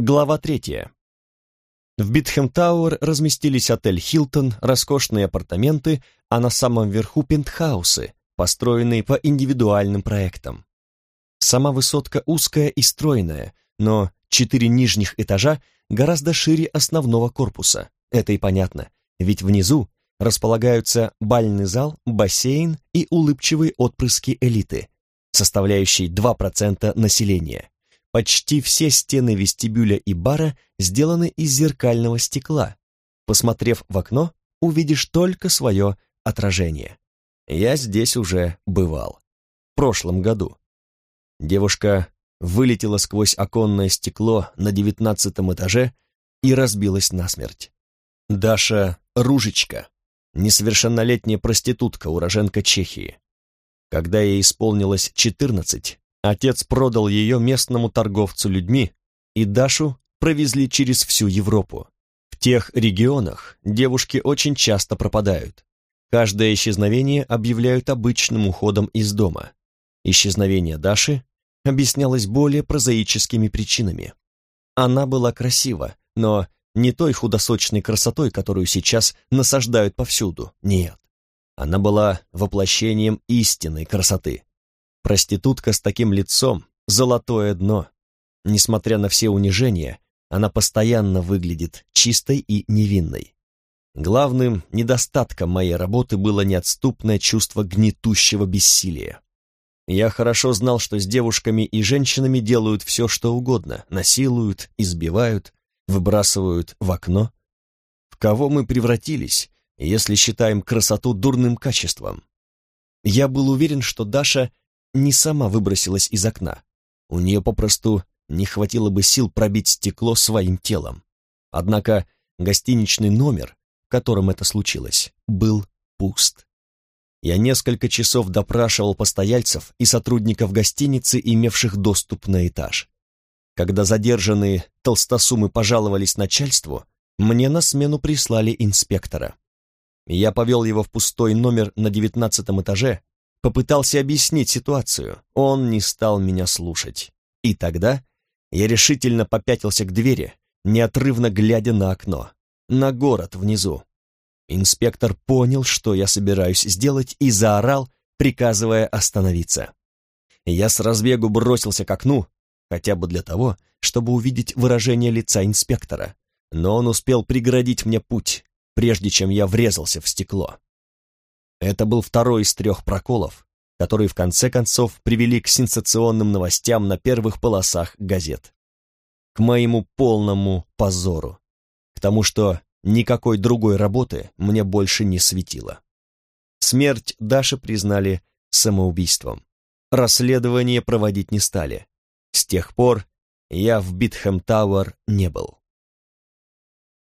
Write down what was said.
Глава третья. В Битхэм Тауэр разместились отель «Хилтон», роскошные апартаменты, а на самом верху пентхаусы, построенные по индивидуальным проектам. Сама высотка узкая и стройная, но четыре нижних этажа гораздо шире основного корпуса. Это и понятно, ведь внизу располагаются бальный зал, бассейн и улыбчивые отпрыски элиты, составляющие 2% населения. Почти все стены вестибюля и бара сделаны из зеркального стекла. Посмотрев в окно, увидишь только свое отражение. Я здесь уже бывал. В прошлом году. Девушка вылетела сквозь оконное стекло на девятнадцатом этаже и разбилась насмерть. Даша Ружечка, несовершеннолетняя проститутка, уроженка Чехии. Когда ей исполнилось четырнадцать, Отец продал ее местному торговцу людьми, и Дашу провезли через всю Европу. В тех регионах девушки очень часто пропадают. Каждое исчезновение объявляют обычным уходом из дома. Исчезновение Даши объяснялось более прозаическими причинами. Она была красива, но не той худосочной красотой, которую сейчас насаждают повсюду, нет. Она была воплощением истинной красоты. Проститутка с таким лицом — золотое дно. Несмотря на все унижения, она постоянно выглядит чистой и невинной. Главным недостатком моей работы было неотступное чувство гнетущего бессилия. Я хорошо знал, что с девушками и женщинами делают все, что угодно, насилуют, избивают, выбрасывают в окно. В кого мы превратились, если считаем красоту дурным качеством? Я был уверен, что Даша не сама выбросилась из окна. У нее попросту не хватило бы сил пробить стекло своим телом. Однако гостиничный номер, в котором это случилось, был пуст. Я несколько часов допрашивал постояльцев и сотрудников гостиницы, имевших доступ на этаж. Когда задержанные толстосумы пожаловались начальству, мне на смену прислали инспектора. Я повел его в пустой номер на девятнадцатом этаже, Попытался объяснить ситуацию, он не стал меня слушать. И тогда я решительно попятился к двери, неотрывно глядя на окно, на город внизу. Инспектор понял, что я собираюсь сделать, и заорал, приказывая остановиться. Я с разбегу бросился к окну, хотя бы для того, чтобы увидеть выражение лица инспектора, но он успел преградить мне путь, прежде чем я врезался в стекло. Это был второй из трех проколов, которые в конце концов привели к сенсационным новостям на первых полосах газет. К моему полному позору. К тому, что никакой другой работы мне больше не светило. Смерть Даши признали самоубийством. Расследование проводить не стали. С тех пор я в Битхэм Тауэр не был.